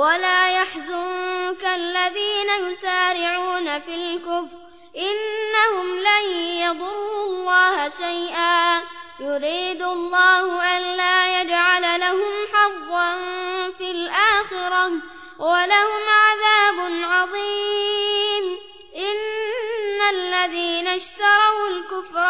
ولا يحزنك الذين يسارعون في الكفر. إنهم لن يضروا الله شيئا. يريد الله ألا يجعل لهم حظا في الآخرة ولهم عذاب عظيم. إن الذين اشتروا الكفر